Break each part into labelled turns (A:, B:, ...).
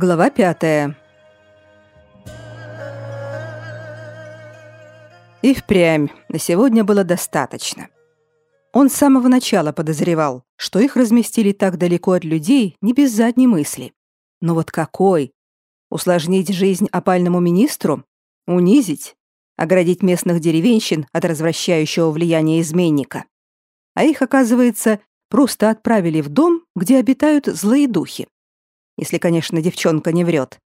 A: Глава пятая. И впрямь на сегодня было достаточно. Он с самого начала подозревал, что их разместили так далеко от людей не без задней мысли. Но вот какой? Усложнить жизнь опальному министру? Унизить? Оградить местных деревенщин от развращающего влияния изменника? А их, оказывается, просто отправили в дом, где обитают злые духи. Если, конечно, девчонка не врет.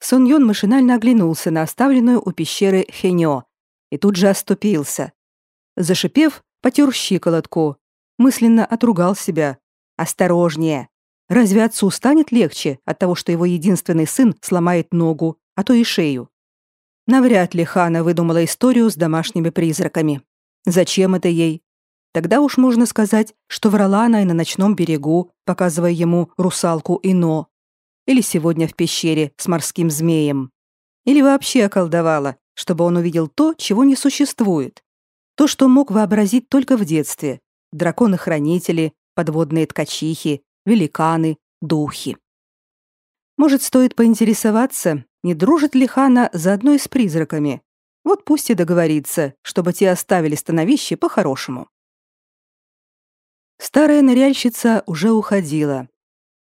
A: Сон Йон машинально оглянулся на оставленную у пещеры Хенё и тут же оступился. Зашипев, потер щиколотку, мысленно отругал себя. «Осторожнее! Разве отцу станет легче от того, что его единственный сын сломает ногу, а то и шею?» Навряд ли Хана выдумала историю с домашними призраками. Зачем это ей? Тогда уж можно сказать, что врала она и на ночном берегу, показывая ему русалку Ино. Или сегодня в пещере с морским змеем. Или вообще околдовала, чтобы он увидел то, чего не существует. То, что мог вообразить только в детстве. Драконы-хранители, подводные ткачихи, великаны, духи. Может, стоит поинтересоваться, не дружит ли Хана заодно и с призраками? Вот пусть и договорится, чтобы те оставили становище по-хорошему. Старая ныряльщица уже уходила.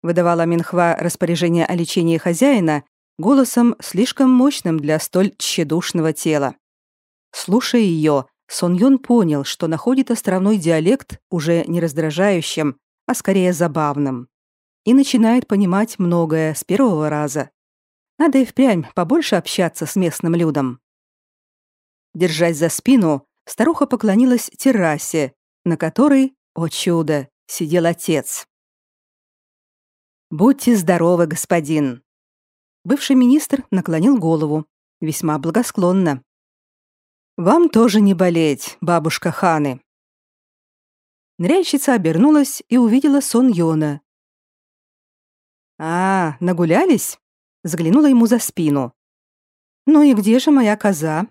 A: Выдавала Минхва распоряжение о лечении хозяина голосом слишком мощным для столь тщедушного тела. Слушая ее, Сон Юн понял, что находит островной диалект уже не раздражающим, а скорее забавным. И начинает понимать многое с первого раза. Надо и впрямь побольше общаться с местным людом. Держась за спину, старуха поклонилась террасе, на которой о чудо! Сидел отец. «Будьте здоровы, господин!» Бывший министр наклонил голову, весьма благосклонно. «Вам тоже не болеть, бабушка Ханы!» Ныряльщица обернулась и увидела сон Йона. «А, нагулялись?» Заглянула ему за спину. «Ну и где же моя коза?»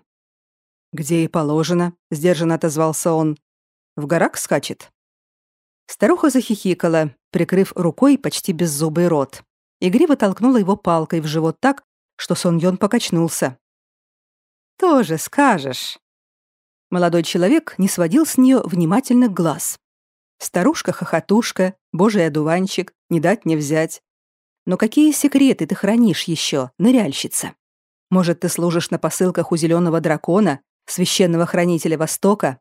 A: «Где и положено», — сдержанно отозвался он. «В горах скачет?» Старуха захихикала, прикрыв рукой почти беззубый рот. Игриво толкнула его палкой в живот так, что Сон Йон покачнулся. «Тоже скажешь». Молодой человек не сводил с нее внимательных глаз. Старушка-хохотушка, божий одуванчик, не дать не взять. Но какие секреты ты хранишь еще, ныряльщица? Может, ты служишь на посылках у зеленого дракона, священного хранителя Востока?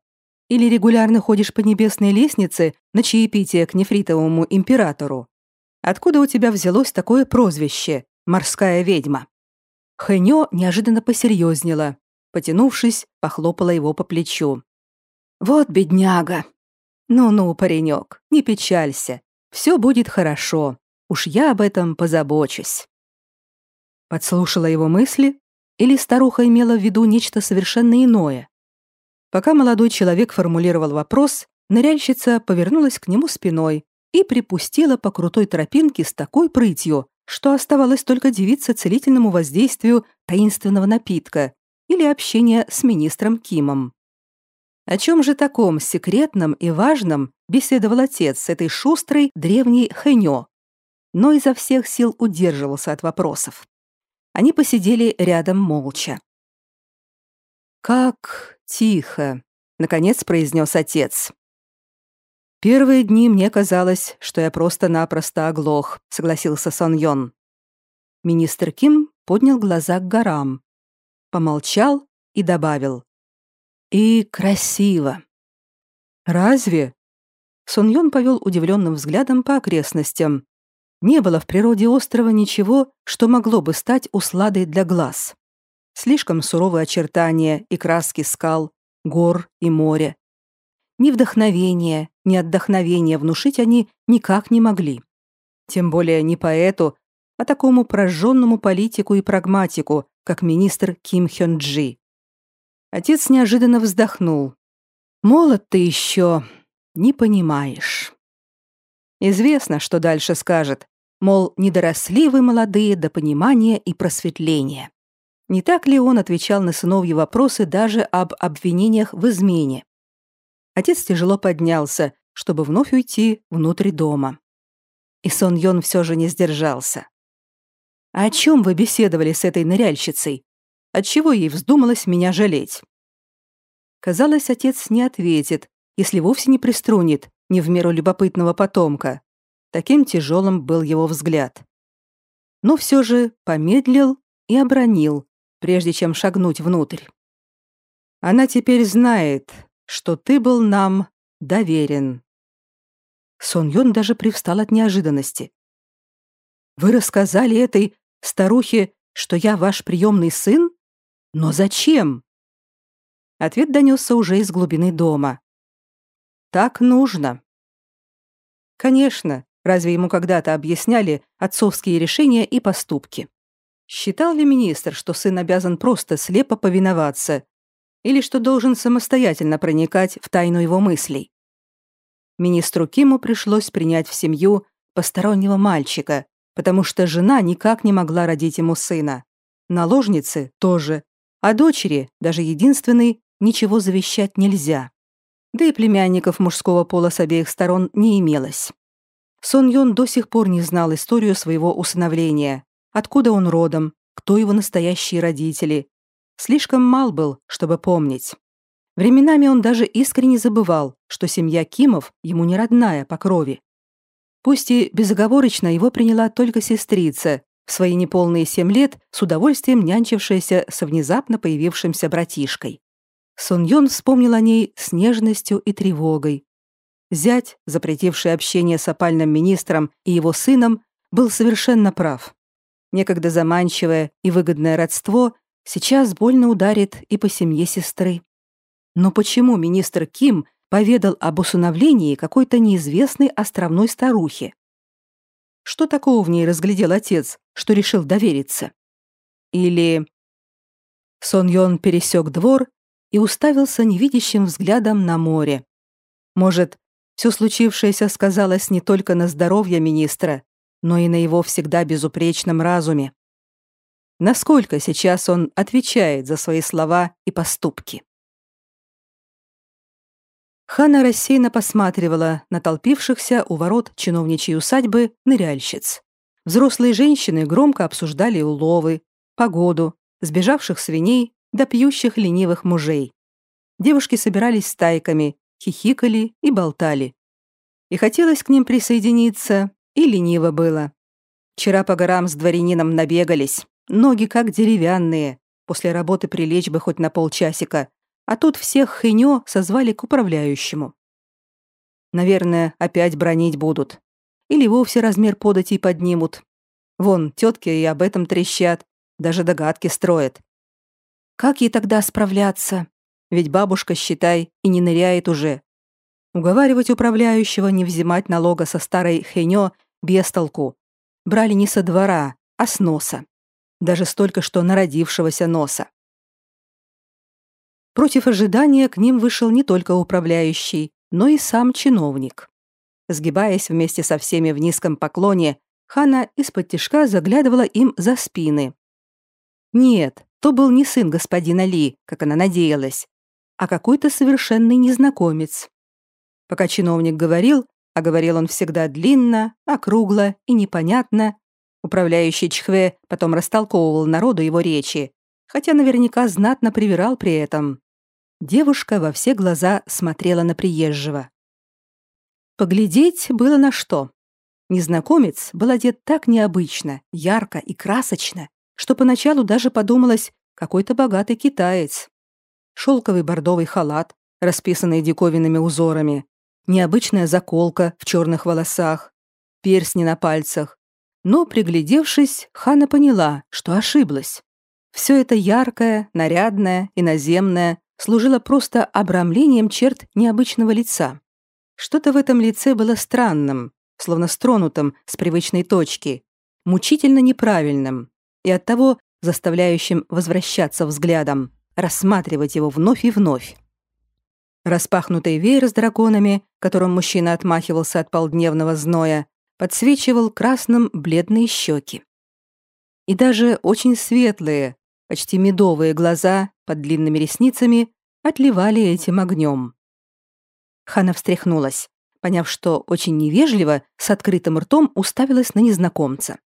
A: Или регулярно ходишь по небесной лестнице на чаепитие к нефритовому императору? Откуда у тебя взялось такое прозвище «морская ведьма»?» Хэньо неожиданно посерьезнела, потянувшись, похлопала его по плечу. «Вот бедняга! Ну-ну, паренек, не печалься, все будет хорошо, уж я об этом позабочусь». Подслушала его мысли, или старуха имела в виду нечто совершенно иное? Пока молодой человек формулировал вопрос, ныряльщица повернулась к нему спиной и припустила по крутой тропинке с такой прытью, что оставалось только дивиться целительному воздействию таинственного напитка или общения с министром Кимом. О чем же таком секретном и важном беседовал отец с этой шустрой древней хэньо, но изо всех сил удерживался от вопросов. Они посидели рядом молча. «Как «Тихо», — наконец произнес отец. «Первые дни мне казалось, что я просто-напросто оглох», — согласился Сон Йон. Министр Ким поднял глаза к горам, помолчал и добавил. «И красиво». «Разве?» Сон Йон повел удивленным взглядом по окрестностям. Не было в природе острова ничего, что могло бы стать усладой для глаз. Слишком суровые очертания и краски скал, гор и моря. Ни вдохновения, ни отдохновения внушить они никак не могли. Тем более не поэту, а такому прожженному политику и прагматику, как министр Ким Хён Джи. Отец неожиданно вздохнул. «Молод ты еще, не понимаешь». Известно, что дальше скажет, мол, не доросли вы молодые до понимания и просветления. Не так ли он отвечал на сыновьи вопросы даже об обвинениях в измене? Отец тяжело поднялся, чтобы вновь уйти внутрь дома. И Сон Йон все же не сдержался. «А о чем вы беседовали с этой ныряльщицей? Отчего ей вздумалось меня жалеть?» Казалось, отец не ответит, если вовсе не приструнит не в меру любопытного потомка. Таким тяжелым был его взгляд. Но все же помедлил и обронил, прежде чем шагнуть внутрь. Она теперь знает, что ты был нам доверен. Сон Йон даже привстал от неожиданности. Вы рассказали этой старухе, что я ваш приемный сын? Но зачем? Ответ донесся уже из глубины дома. Так нужно. Конечно, разве ему когда-то объясняли отцовские решения и поступки? Считал ли министр, что сын обязан просто слепо повиноваться, или что должен самостоятельно проникать в тайну его мыслей? Министру Киму пришлось принять в семью постороннего мальчика, потому что жена никак не могла родить ему сына. Наложницы тоже, а дочери, даже единственной, ничего завещать нельзя. Да и племянников мужского пола с обеих сторон не имелось. Сон Йон до сих пор не знал историю своего усыновления, откуда он родом, кто его настоящие родители. Слишком мал был, чтобы помнить. Временами он даже искренне забывал, что семья Кимов ему не родная по крови. Пусть и безоговорочно его приняла только сестрица, в свои неполные семь лет с удовольствием нянчившаяся со внезапно появившимся братишкой. Сун Йон вспомнил о ней с нежностью и тревогой. Зять, запретивший общение с опальным министром и его сыном, был совершенно прав. Некогда заманчивое и выгодное родство сейчас больно ударит и по семье сестры. Но почему министр Ким поведал об усыновлении какой-то неизвестной островной старухе? Что такого в ней разглядел отец, что решил довериться? Или... Сон Йон пересек двор и уставился невидящим взглядом на море. Может, все случившееся сказалось не только на здоровье министра, но и на его всегда безупречном разуме. Насколько сейчас он отвечает за свои слова и поступки? Хана рассеянно посматривала на толпившихся у ворот чиновничьей усадьбы ныряльщиц. Взрослые женщины громко обсуждали уловы, погоду, сбежавших свиней да пьющих ленивых мужей. Девушки собирались стайками, хихикали и болтали. И хотелось к ним присоединиться, и лениво было. Вчера по горам с дворянином набегались, ноги как деревянные, после работы прилечь бы хоть на полчасика, а тут всех хынё созвали к управляющему. Наверное, опять бронить будут. Или вовсе размер податей поднимут. Вон, тетки и об этом трещат, даже догадки строят. Как ей тогда справляться? Ведь бабушка, считай, и не ныряет уже. Уговаривать управляющего не взимать налога со старой хенё без толку. Брали не со двора, а с носа. Даже столько, что народившегося носа. Против ожидания к ним вышел не только управляющий, но и сам чиновник. Сгибаясь вместе со всеми в низком поклоне, Хана из-под тишка заглядывала им за спины. Нет, то был не сын господина Ли, как она надеялась, а какой-то совершенный незнакомец. Пока чиновник говорил, а говорил он всегда длинно, округло и непонятно, управляющий Чхве потом растолковывал народу его речи, хотя наверняка знатно привирал при этом. Девушка во все глаза смотрела на приезжего. Поглядеть было на что. Незнакомец был одет так необычно, ярко и красочно, что поначалу даже подумалось, какой-то богатый китаец. Шелковый бордовый халат, расписанный диковинными узорами, необычная заколка в черных волосах, перстни на пальцах. Но, приглядевшись, Хана поняла, что ошиблась. Все это яркое, нарядное, иноземное служило просто обрамлением черт необычного лица. Что-то в этом лице было странным, словно стронутым с привычной точки, мучительно неправильным и оттого заставляющим возвращаться взглядом, рассматривать его вновь и вновь. Распахнутый веер с драконами, которым мужчина отмахивался от полдневного зноя, подсвечивал красным бледные щеки. И даже очень светлые, почти медовые глаза под длинными ресницами отливали этим огнем. Хана встряхнулась, поняв, что очень невежливо с открытым ртом уставилась на незнакомца.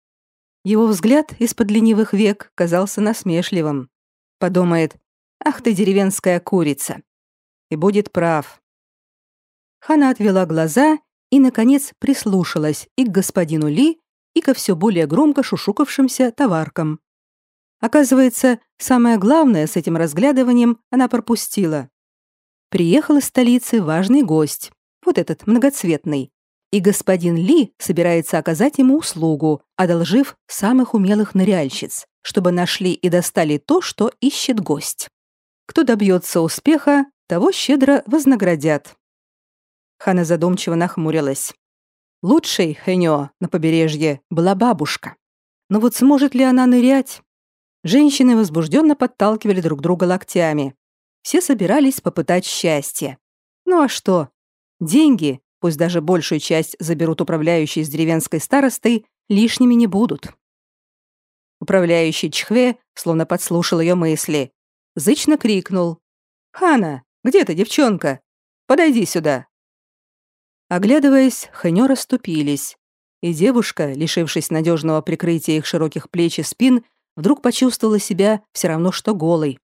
A: Его взгляд из-под ленивых век казался насмешливым. Подумает, ах ты деревенская курица. И будет прав. Хана отвела глаза и, наконец, прислушалась и к господину Ли, и ко все более громко шушукавшимся товаркам. Оказывается, самое главное с этим разглядыванием она пропустила. Приехал из столицы важный гость, вот этот многоцветный, и господин Ли собирается оказать ему услугу, одолжив самых умелых ныряльщиц, чтобы нашли и достали то, что ищет гость. Кто добьется успеха, того щедро вознаградят. Хана задумчиво нахмурилась. Лучшей Хэньо на побережье была бабушка. Но вот сможет ли она нырять? Женщины возбужденно подталкивали друг друга локтями. Все собирались попытать счастье. Ну а что? Деньги, пусть даже большую часть заберут управляющие с деревенской старостой, лишними не будут. Управляющий Чхве словно подслушал ее мысли. Зычно крикнул. «Хана, где ты, девчонка? Подойди сюда!» Оглядываясь, Хэньо расступились, и девушка, лишившись надежного прикрытия их широких плеч и спин, вдруг почувствовала себя все равно что голой.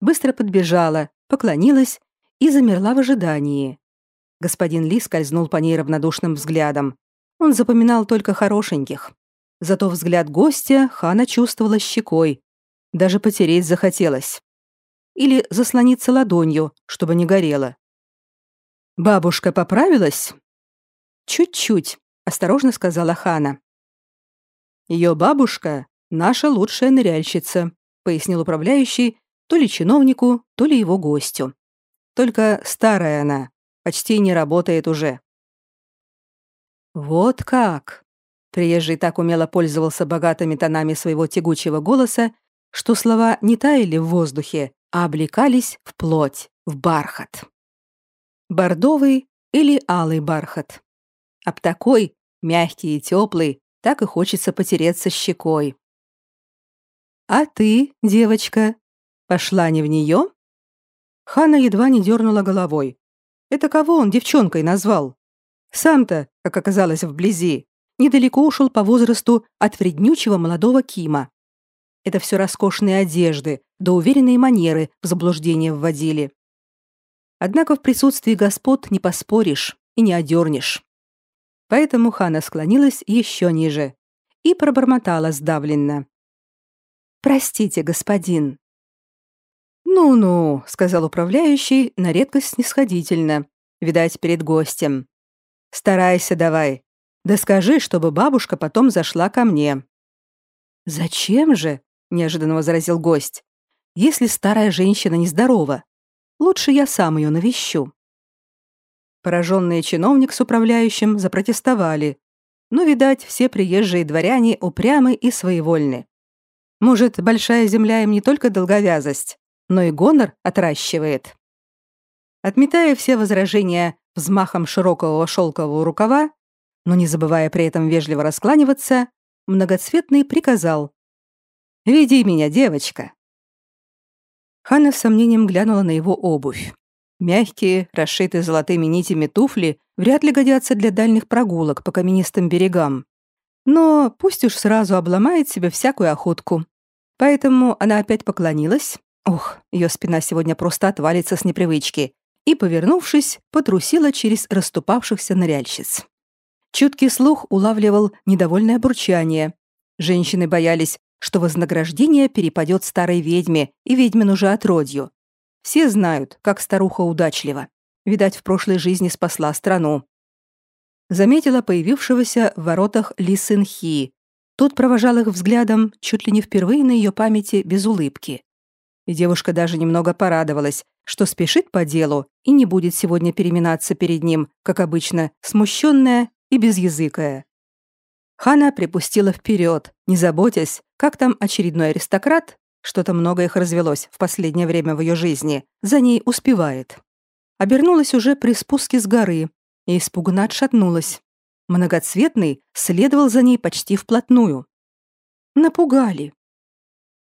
A: Быстро подбежала, поклонилась и замерла в ожидании. Господин Ли скользнул по ней равнодушным взглядом. Он запоминал только хорошеньких. Зато взгляд гостя Хана чувствовала щекой. Даже потереть захотелось. Или заслониться ладонью, чтобы не горело. «Бабушка поправилась?» «Чуть-чуть», — осторожно сказала Хана. Ее бабушка — наша лучшая ныряльщица», — пояснил управляющий то ли чиновнику, то ли его гостю. «Только старая она, почти не работает уже». «Вот как!» Приезжий так умело пользовался богатыми тонами своего тягучего голоса, что слова не таяли в воздухе, а облекались в плоть, в бархат. Бордовый или алый бархат. Об такой, мягкий и теплый, так и хочется потереться щекой. «А ты, девочка, пошла не в нее?» Хана едва не дернула головой. Это кого он девчонкой назвал? Сам-то, как оказалось вблизи, недалеко ушел по возрасту от вреднючего молодого Кима. Это все роскошные одежды, да уверенные манеры в заблуждение вводили. Однако в присутствии господ не поспоришь и не одернешь. Поэтому Хана склонилась еще ниже и пробормотала сдавленно. «Простите, господин, «Ну-ну», — сказал управляющий на редкость снисходительно, видать, перед гостем. «Старайся давай. Да скажи, чтобы бабушка потом зашла ко мне». «Зачем же?» — неожиданно возразил гость. «Если старая женщина нездорова, лучше я сам ее навещу». Пораженные чиновник с управляющим запротестовали, но, видать, все приезжие дворяне упрямы и своевольны. Может, большая земля им не только долговязость, но и гонор отращивает. Отметая все возражения взмахом широкого шелкового рукава, но не забывая при этом вежливо раскланиваться, многоцветный приказал «Веди меня, девочка». Ханна с сомнением глянула на его обувь. Мягкие, расшитые золотыми нитями туфли вряд ли годятся для дальних прогулок по каменистым берегам. Но пусть уж сразу обломает себе всякую охотку. Поэтому она опять поклонилась, Ох, ее спина сегодня просто отвалится с непривычки. И, повернувшись, потрусила через расступавшихся ныряльщиц. Чуткий слух улавливал недовольное бурчание. Женщины боялись, что вознаграждение перепадет старой ведьме и ведьмину же отродью. Все знают, как старуха удачлива. Видать, в прошлой жизни спасла страну. Заметила появившегося в воротах Ли Сын Хи. Тот провожал их взглядом чуть ли не впервые на ее памяти без улыбки и девушка даже немного порадовалась, что спешит по делу и не будет сегодня переминаться перед ним, как обычно, смущенная и безязыкая. Хана припустила вперед, не заботясь, как там очередной аристократ, что-то много их развелось в последнее время в ее жизни, за ней успевает. Обернулась уже при спуске с горы и испуганно отшатнулась. Многоцветный следовал за ней почти вплотную. Напугали.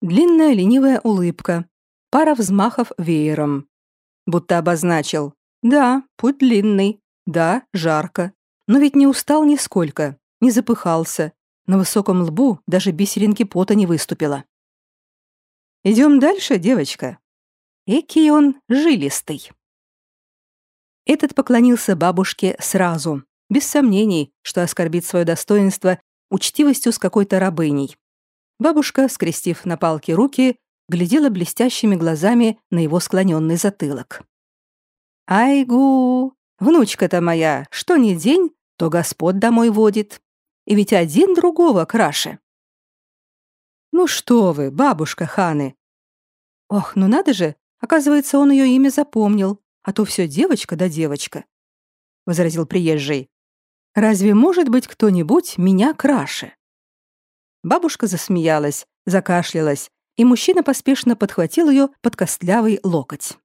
A: Длинная ленивая улыбка, пара взмахов веером. Будто обозначил. Да, путь длинный. Да, жарко. Но ведь не устал нисколько, не запыхался. На высоком лбу даже бисеринки пота не выступила. Идем дальше, девочка. Экий он жилистый. Этот поклонился бабушке сразу, без сомнений, что оскорбит свое достоинство учтивостью с какой-то рабыней. Бабушка, скрестив на палке руки, глядела блестящими глазами на его склоненный затылок. «Айгу! Внучка-то моя, что ни день, то Господь домой водит. И ведь один другого краше». «Ну что вы, бабушка Ханы!» «Ох, ну надо же, оказывается, он ее имя запомнил, а то все девочка да девочка», — возразил приезжий. «Разве может быть кто-нибудь меня краше?» Бабушка засмеялась, закашлялась, и мужчина поспешно подхватил ее под костлявый локоть.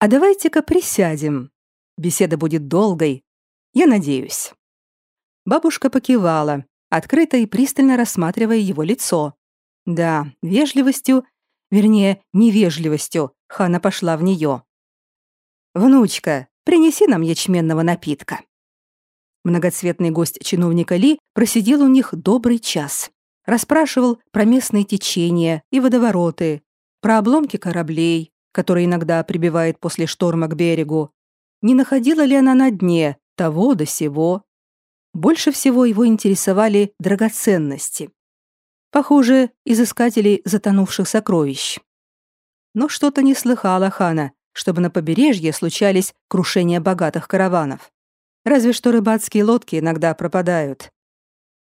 A: «А давайте-ка присядем. Беседа будет долгой. Я надеюсь». Бабушка покивала, открыто и пристально рассматривая его лицо. Да, вежливостью, вернее, невежливостью, Хана пошла в нее. «Внучка, принеси нам ячменного напитка». Многоцветный гость чиновника Ли просидел у них добрый час. Расспрашивал про местные течения и водовороты, про обломки кораблей, которые иногда прибивает после шторма к берегу. Не находила ли она на дне того до сего? Больше всего его интересовали драгоценности. Похоже, изыскателей затонувших сокровищ. Но что-то не слыхала Хана, чтобы на побережье случались крушения богатых караванов. Разве что рыбацкие лодки иногда пропадают.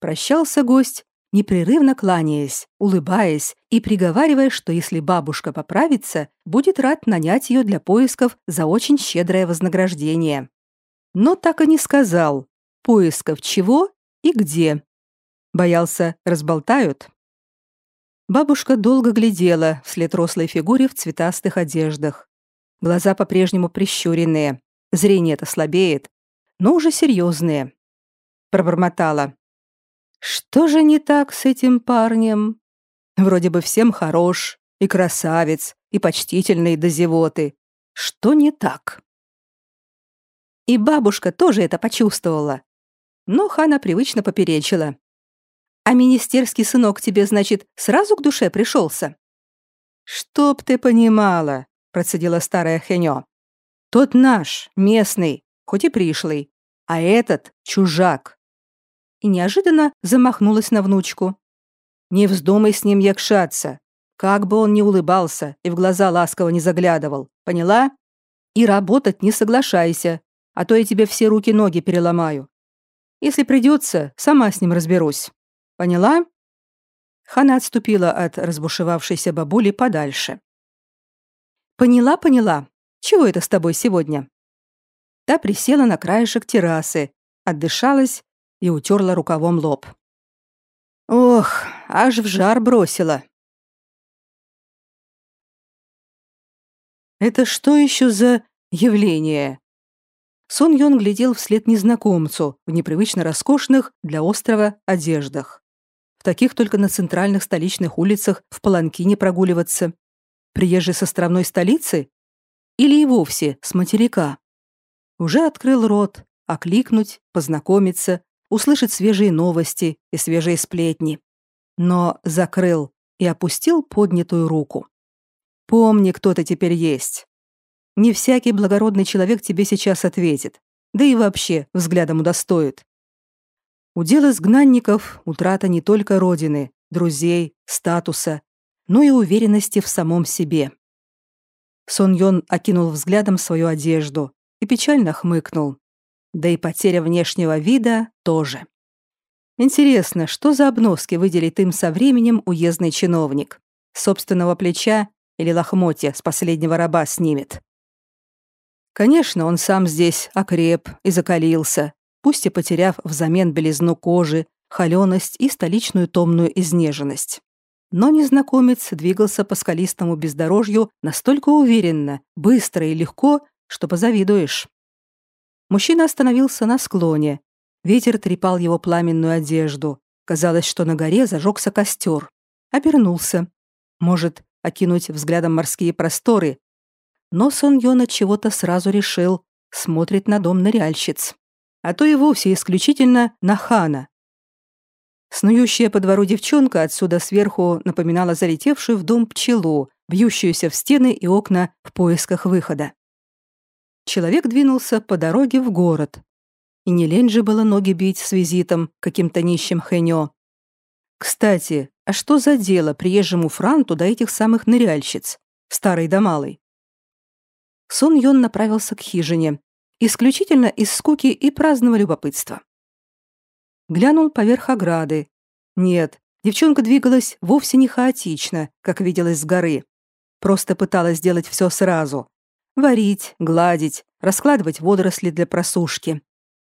A: Прощался гость, непрерывно кланяясь, улыбаясь и приговаривая, что если бабушка поправится, будет рад нанять ее для поисков за очень щедрое вознаграждение. Но так и не сказал, поисков чего и где. Боялся, разболтают. Бабушка долго глядела вслед рослой фигуре в цветастых одеждах. Глаза по-прежнему прищуренные, зрение-то слабеет, но уже серьезные. Пробормотала. «Что же не так с этим парнем? Вроде бы всем хорош, и красавец, и почтительный до зевоты. Что не так?» И бабушка тоже это почувствовала. Но Хана привычно поперечила. «А министерский сынок тебе, значит, сразу к душе пришелся?» «Чтоб ты понимала», — процедила старая Хенё. «Тот наш, местный, хоть и пришлый, а этот — чужак». И неожиданно замахнулась на внучку. «Не вздумай с ним якшаться, как бы он ни улыбался и в глаза ласково не заглядывал, поняла? И работать не соглашайся, а то я тебе все руки-ноги переломаю. Если придется, сама с ним разберусь. Поняла?» Хана отступила от разбушевавшейся бабули подальше. «Поняла, поняла. Чего это с тобой сегодня?» Та присела на краешек террасы, отдышалась и утерла рукавом лоб. «Ох, аж в жар бросила!» «Это что еще за явление?» Сон Йон глядел вслед незнакомцу в непривычно роскошных для острова одеждах. В таких только на центральных столичных улицах в Паланкине прогуливаться. Приезжий с островной столицы? Или и вовсе с материка? Уже открыл рот, окликнуть, познакомиться, услышать свежие новости и свежие сплетни. Но закрыл и опустил поднятую руку. Помни, кто ты теперь есть. Не всякий благородный человек тебе сейчас ответит, да и вообще взглядом удостоит. Удел изгнанников — утрата не только родины, друзей, статуса, но и уверенности в самом себе. Сон Йон окинул взглядом свою одежду и печально хмыкнул. Да и потеря внешнего вида тоже. Интересно, что за обноски выделит им со временем уездный чиновник? Собственного плеча или лохмотья с последнего раба снимет? Конечно, он сам здесь окреп и закалился, пусть и потеряв взамен белизну кожи, холёность и столичную томную изнеженность. Но незнакомец двигался по скалистому бездорожью настолько уверенно, быстро и легко, что позавидуешь. Мужчина остановился на склоне. Ветер трепал его пламенную одежду. Казалось, что на горе зажегся костер. Обернулся. Может, окинуть взглядом морские просторы, но Сон Йона чего-то сразу решил, смотрит на дом ныряльщиц. А то и вовсе исключительно на Хана. Снующая по двору девчонка отсюда сверху напоминала залетевшую в дом пчелу, бьющуюся в стены и окна в поисках выхода. Человек двинулся по дороге в город. И не лень же было ноги бить с визитом каким-то нищим хэньо. Кстати, а что за дело приезжему франту до этих самых ныряльщиц, старой да малой? Сон Йон направился к хижине, исключительно из скуки и праздного любопытства. Глянул поверх ограды. Нет, девчонка двигалась вовсе не хаотично, как виделось с горы. Просто пыталась сделать все сразу. Варить, гладить, раскладывать водоросли для просушки.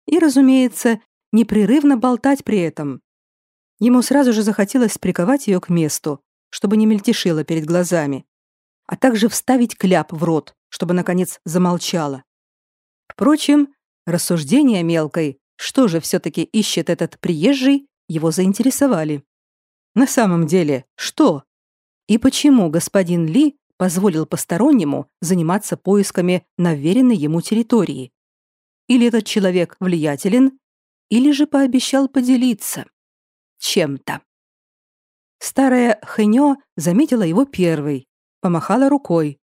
A: И, разумеется, непрерывно болтать при этом. Ему сразу же захотелось приковать ее к месту, чтобы не мельтешила перед глазами, а также вставить кляп в рот, чтобы, наконец, замолчала. Впрочем, рассуждения мелкой, что же все-таки ищет этот приезжий, его заинтересовали. На самом деле, что? И почему господин Ли позволил постороннему заниматься поисками на веренной ему территории. Или этот человек влиятелен, или же пообещал поделиться чем-то. Старая Хэньо заметила его первой, помахала рукой.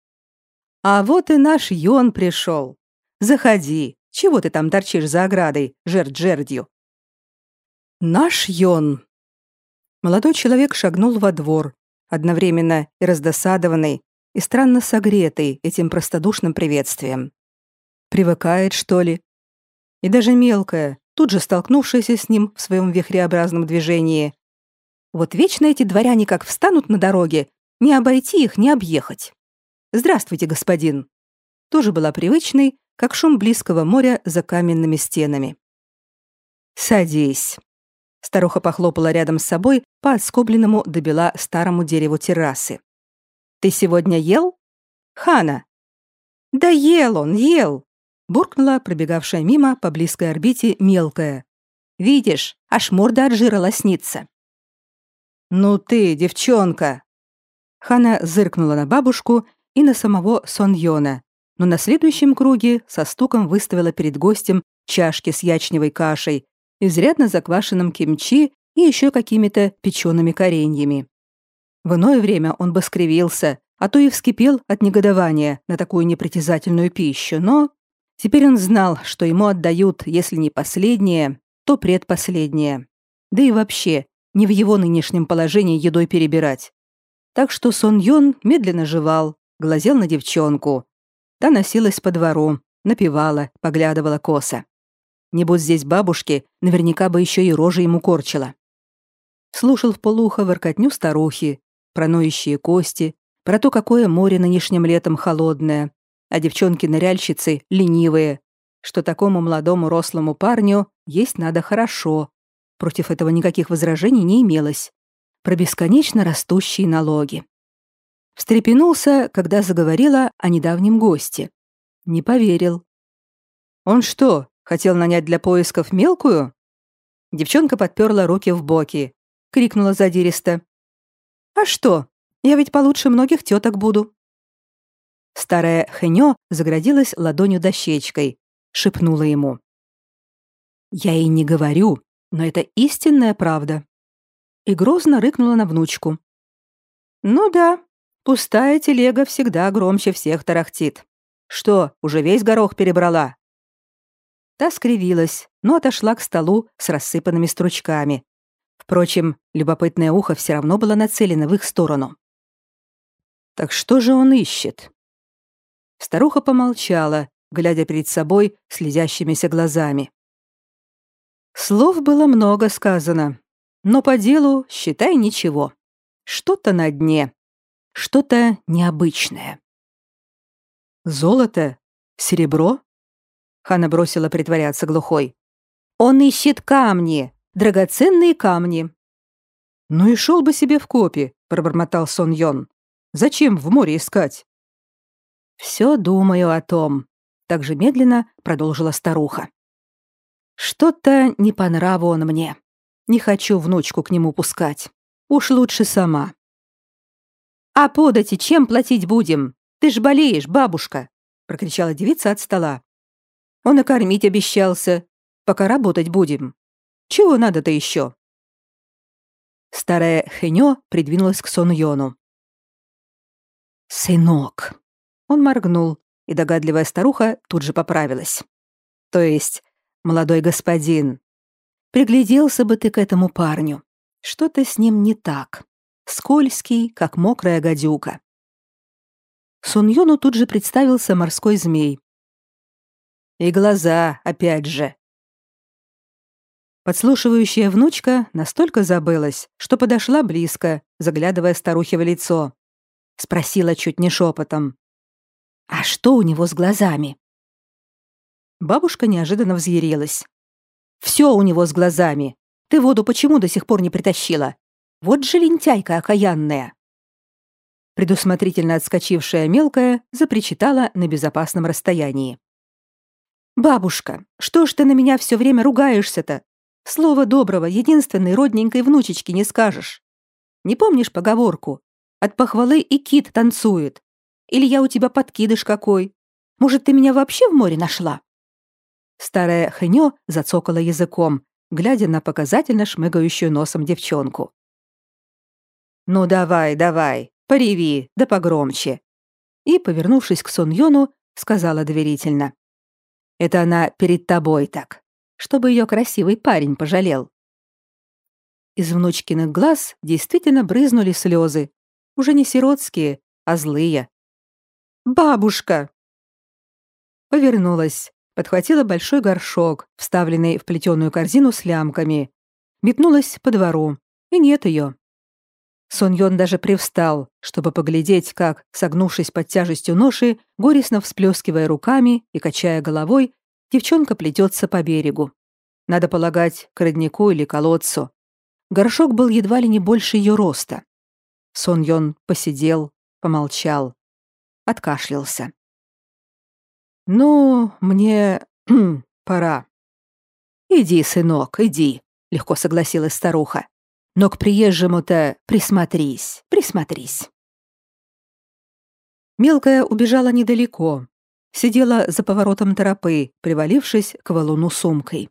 A: «А вот и наш Йон пришел. Заходи. Чего ты там торчишь за оградой, жерть-жердью?» «Наш Йон». Молодой человек шагнул во двор, одновременно и раздосадованный, и странно согретый этим простодушным приветствием. Привыкает, что ли? И даже мелкая, тут же столкнувшаяся с ним в своем вихреобразном движении. Вот вечно эти дворяне как встанут на дороге, не обойти их, не объехать. «Здравствуйте, господин!» Тоже была привычной, как шум близкого моря за каменными стенами. «Садись!» Старуха похлопала рядом с собой по отскобленному до бела старому дереву террасы. Ты сегодня ел? Хана. Да ел он, ел, буркнула пробегавшая мимо по близкой орбите мелкая. Видишь, аж морда от жира лоснится. Ну ты, девчонка. Хана зыркнула на бабушку и на самого Соньона, но на следующем круге со стуком выставила перед гостем чашки с ячневой кашей, изрядно заквашенным кимчи и еще какими-то печеными кореньями. В иное время он бы скривился, а то и вскипел от негодования на такую непритязательную пищу, но теперь он знал, что ему отдают, если не последнее, то предпоследнее. Да и вообще, не в его нынешнем положении едой перебирать. Так что Сон Йон медленно жевал, глазел на девчонку. Та носилась по двору, напевала, поглядывала косо. Не будь здесь бабушки, наверняка бы еще и рожи ему корчила. Слушал в полухо воркотню старухи, про ноющие кости, про то, какое море нынешним летом холодное, а девчонки-ныряльщицы ленивые, что такому молодому рослому парню есть надо хорошо. Против этого никаких возражений не имелось. Про бесконечно растущие налоги. Встрепенулся, когда заговорила о недавнем госте. Не поверил. Он что, хотел нанять для поисков мелкую? Девчонка подперла руки в боки, крикнула задиристо. А что? Я ведь получше многих теток буду. Старая Хэньо заградилась ладонью дощечкой, шепнула ему. Я и не говорю, но это истинная правда. И грозно рыкнула на внучку. Ну да, пустая телега всегда громче всех тарахтит. Что, уже весь горох перебрала? Та скривилась, но отошла к столу с рассыпанными стручками, Впрочем, любопытное ухо все равно было нацелено в их сторону. «Так что же он ищет?» Старуха помолчала, глядя перед собой слезящимися глазами. Слов было много сказано, но по делу, считай, ничего. Что-то на дне, что-то необычное. «Золото? Серебро?» Хана бросила притворяться глухой. «Он ищет камни!» драгоценные камни. Ну и шел бы себе в копи, пробормотал Сон Йон. Зачем в море искать? Все думаю о том, так же медленно продолжила старуха. Что-то не по нраву он мне. Не хочу внучку к нему пускать. Уж лучше сама. А подати чем платить будем? Ты ж болеешь, бабушка, прокричала девица от стола. Он и кормить обещался. Пока работать будем. Чего надо-то еще? Старая Хэньо придвинулась к Сон Йону. «Сынок!» Он моргнул, и догадливая старуха тут же поправилась. «То есть, молодой господин, пригляделся бы ты к этому парню. Что-то с ним не так. Скользкий, как мокрая гадюка». Сун Йону тут же представился морской змей. «И глаза, опять же», Подслушивающая внучка настолько забылась, что подошла близко, заглядывая старухе в лицо. Спросила чуть не шепотом. «А что у него с глазами?» Бабушка неожиданно взъярилась. «Все у него с глазами. Ты воду почему до сих пор не притащила? Вот же лентяйка окаянная!» Предусмотрительно отскочившая мелкая запричитала на безопасном расстоянии. «Бабушка, что ж ты на меня все время ругаешься-то? Слова доброго единственной родненькой внучечки не скажешь. Не помнишь поговорку? От похвалы и кит танцует. Или я у тебя подкидыш какой? Может, ты меня вообще в море нашла?» Старая Хэньо зацокала языком, глядя на показательно шмыгающую носом девчонку. «Ну давай, давай, пореви, да погромче!» И, повернувшись к Сон Йону, сказала доверительно. «Это она перед тобой так чтобы ее красивый парень пожалел. Из внучкиных глаз действительно брызнули слезы, уже не сиротские, а злые. «Бабушка!» Повернулась, подхватила большой горшок, вставленный в плетеную корзину с лямками, метнулась по двору, и нет ее. Соньон даже привстал, чтобы поглядеть, как, согнувшись под тяжестью ноши, горестно всплескивая руками и качая головой, Девчонка плетется по берегу. Надо полагать, к роднику или колодцу. Горшок был едва ли не больше ее роста. Сон Йон посидел, помолчал, откашлялся. «Ну, мне... пора». «Иди, сынок, иди», — легко согласилась старуха. «Но к приезжему-то присмотрись, присмотрись». Мелкая убежала недалеко, сидела за поворотом тропы, привалившись к валуну сумкой.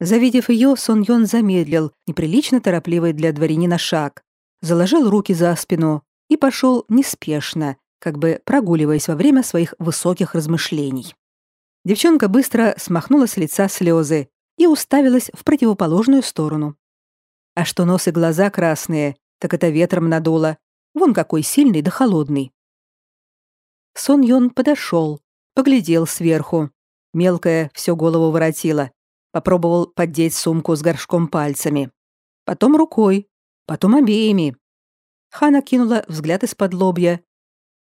A: Завидев ее, Сон Йон замедлил, неприлично торопливый для дворянина шаг, заложил руки за спину и пошел неспешно, как бы прогуливаясь во время своих высоких размышлений. Девчонка быстро смахнула с лица слезы и уставилась в противоположную сторону. А что нос и глаза красные, так это ветром надуло. Вон какой сильный да холодный. Сон Йон подошел, Поглядел сверху. Мелкая все голову воротила. Попробовал поддеть сумку с горшком пальцами. Потом рукой. Потом обеими. Хана кинула взгляд из-под лобья.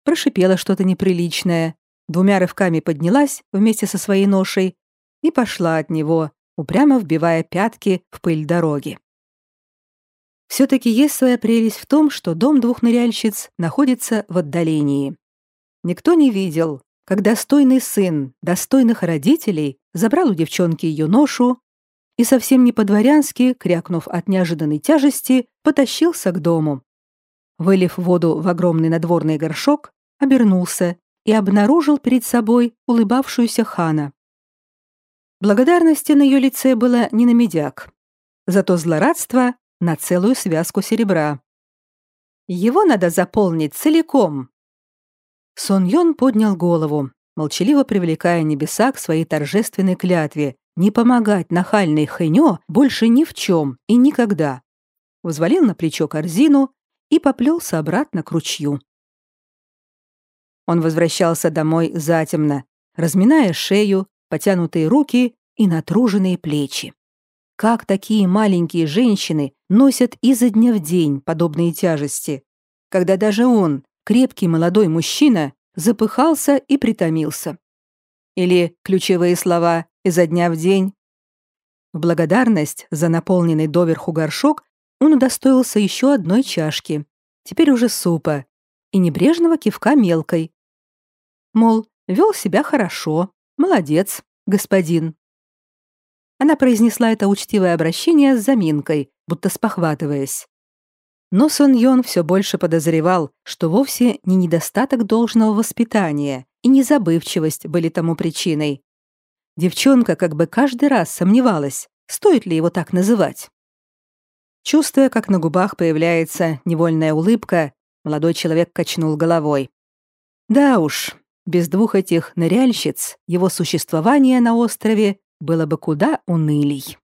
A: Прошипела что-то неприличное. Двумя рывками поднялась вместе со своей ношей и пошла от него, упрямо вбивая пятки в пыль дороги. Все-таки есть своя прелесть в том, что дом двух ныряльщиц находится в отдалении. Никто не видел, как достойный сын достойных родителей забрал у девчонки ее ношу и совсем не по-дворянски, крякнув от неожиданной тяжести, потащился к дому. Вылив воду в огромный надворный горшок, обернулся и обнаружил перед собой улыбавшуюся хана. Благодарности на ее лице было не на медяк, зато злорадство на целую связку серебра. Его надо заполнить целиком, Сон Йон поднял голову, молчаливо привлекая небеса к своей торжественной клятве не помогать нахальной Хэньо больше ни в чем и никогда. Взвалил на плечо корзину и поплелся обратно к ручью. Он возвращался домой затемно, разминая шею, потянутые руки и натруженные плечи. Как такие маленькие женщины носят изо дня в день подобные тяжести, когда даже он, крепкий молодой мужчина запыхался и притомился. Или ключевые слова «изо дня в день». В благодарность за наполненный доверху горшок он удостоился еще одной чашки, теперь уже супа, и небрежного кивка мелкой. Мол, вел себя хорошо, молодец, господин. Она произнесла это учтивое обращение с заминкой, будто спохватываясь. Но Сон Йон все больше подозревал, что вовсе не недостаток должного воспитания и не забывчивость были тому причиной. Девчонка как бы каждый раз сомневалась, стоит ли его так называть. Чувствуя, как на губах появляется невольная улыбка, молодой человек качнул головой. Да уж, без двух этих ныряльщиц его существование на острове было бы куда унылей.